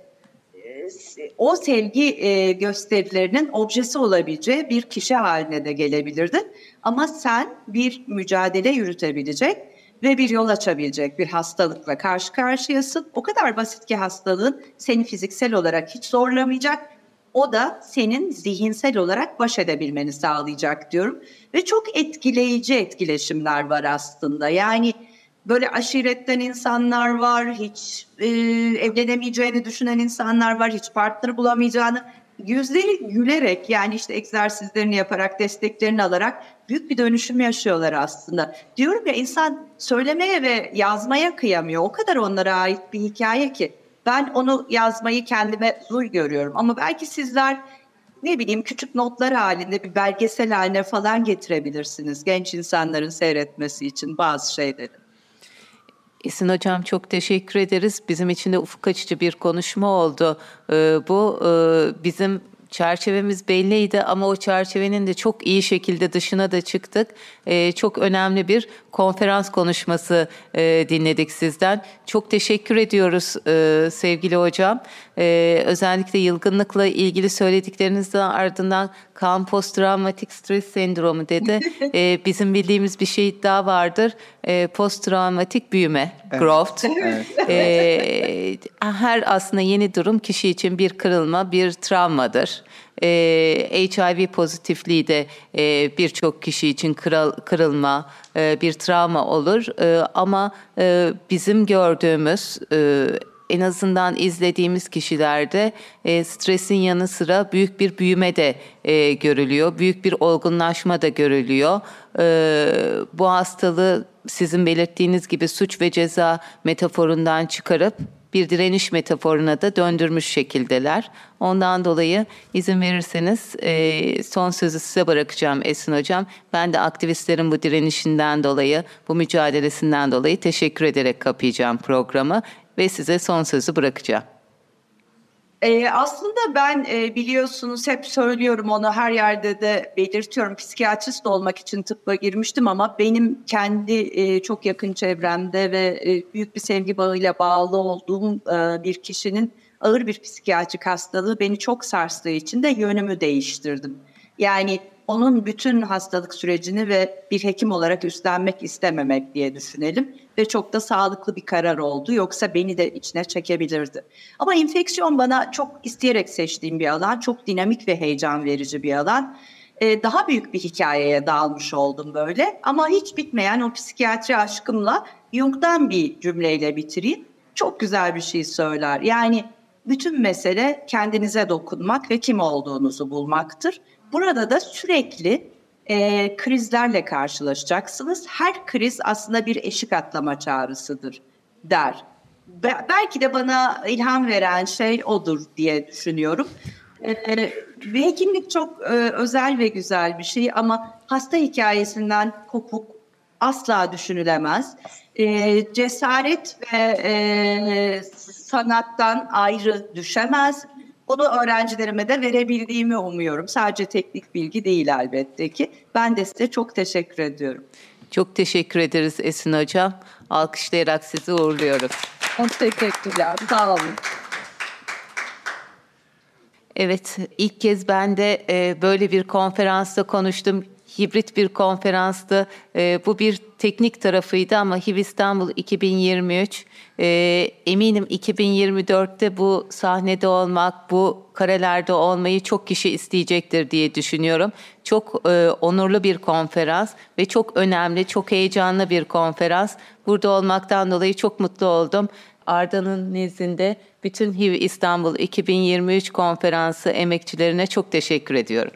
o sevgi e, gösterilerinin objesi olabileceği bir kişi haline de gelebilirdin. Ama sen bir mücadele yürütebilecek ve bir yol açabilecek bir hastalıkla karşı karşıyasın. O kadar basit ki hastalığın seni fiziksel olarak hiç zorlamayacak. O da senin zihinsel olarak baş edebilmeni sağlayacak diyorum. Ve çok etkileyici etkileşimler var aslında. Yani böyle aşiretten insanlar var, hiç e, evlenemeyeceğini düşünen insanlar var, hiç partner bulamayacağını yüzleri gülerek yani işte egzersizlerini yaparak, desteklerini alarak büyük bir dönüşüm yaşıyorlar aslında. Diyorum ya insan söylemeye ve yazmaya kıyamıyor. O kadar onlara ait bir hikaye ki. Ben onu yazmayı kendime zul görüyorum. Ama belki sizler ne bileyim küçük notlar halinde bir belgesel haline falan getirebilirsiniz. Genç insanların seyretmesi için bazı şeyleri. Esin Hocam çok teşekkür ederiz. Bizim için de ufuk açıcı bir konuşma oldu. Ee, bu e, bizim çerçevemiz belliydi ama o çerçevenin de çok iyi şekilde dışına da çıktık. Ee, çok önemli bir konferans konuşması e, dinledik sizden. Çok teşekkür ediyoruz e, sevgili hocam. E, özellikle yılgınlıkla ilgili söylediklerinizden ardından kan posttraumatik stres sendromu dedi. (laughs) E, bizim bildiğimiz bir şey daha vardır. E, posttraumatik büyüme, growth. E, her aslında yeni durum kişi için bir kırılma, bir travmadır. E, HIV pozitifliği de e, birçok kişi için kırıl, kırılma, e, bir travma olur. E, ama e, bizim gördüğümüz e, en azından izlediğimiz kişilerde e, stresin yanı sıra büyük bir büyüme de e, görülüyor. Büyük bir olgunlaşma da görülüyor. E, bu hastalığı sizin belirttiğiniz gibi suç ve ceza metaforundan çıkarıp bir direniş metaforuna da döndürmüş şekildeler. Ondan dolayı izin verirseniz e, son sözü size bırakacağım Esin Hocam. Ben de aktivistlerin bu direnişinden dolayı, bu mücadelesinden dolayı teşekkür ederek kapayacağım programı ve size son sözü bırakacağım. Ee, aslında ben e, biliyorsunuz hep söylüyorum onu her yerde de belirtiyorum. Psikiyatrist olmak için tıbba girmiştim ama benim kendi e, çok yakın çevremde ve e, büyük bir sevgi bağıyla bağlı olduğum e, bir kişinin ağır bir psikiyatrik hastalığı beni çok sarstığı için de yönümü değiştirdim. Yani onun bütün hastalık sürecini ve bir hekim olarak üstlenmek istememek diye düşünelim. Ve çok da sağlıklı bir karar oldu. Yoksa beni de içine çekebilirdi. Ama infeksiyon bana çok isteyerek seçtiğim bir alan. Çok dinamik ve heyecan verici bir alan. Ee, daha büyük bir hikayeye dalmış oldum böyle. Ama hiç bitmeyen o psikiyatri aşkımla Jung'dan bir cümleyle bitireyim. Çok güzel bir şey söyler. Yani bütün mesele kendinize dokunmak ve kim olduğunuzu bulmaktır. Burada da sürekli e, krizlerle karşılaşacaksınız. Her kriz aslında bir eşik atlama çağrısıdır der. be- belki de bana ilham veren şey odur diye düşünüyorum. Ve hekimlik çok e, özel ve güzel bir şey ama hasta hikayesinden kopuk asla düşünülemez. Ee, cesaret ve e, sanattan ayrı düşemez. Bunu öğrencilerime de verebildiğimi umuyorum. Sadece teknik bilgi değil elbette ki. Ben de size çok teşekkür ediyorum. Çok teşekkür ederiz Esin Hocam. Alkışlayarak sizi uğurluyoruz. Çok teşekkürler. Sağ olun. Evet, ilk kez ben de e, böyle bir konferansta konuştum. Hibrit bir konferanstı. E, bu bir teknik tarafıydı ama HIV İstanbul 2023. E, eminim 2024'te bu sahnede olmak, bu karelerde olmayı çok kişi isteyecektir diye düşünüyorum. Çok e, onurlu bir konferans ve çok önemli, çok heyecanlı bir konferans. Burada olmaktan dolayı çok mutlu oldum. Arda'nın nezdinde bütün HIV İstanbul 2023 konferansı emekçilerine çok teşekkür ediyorum.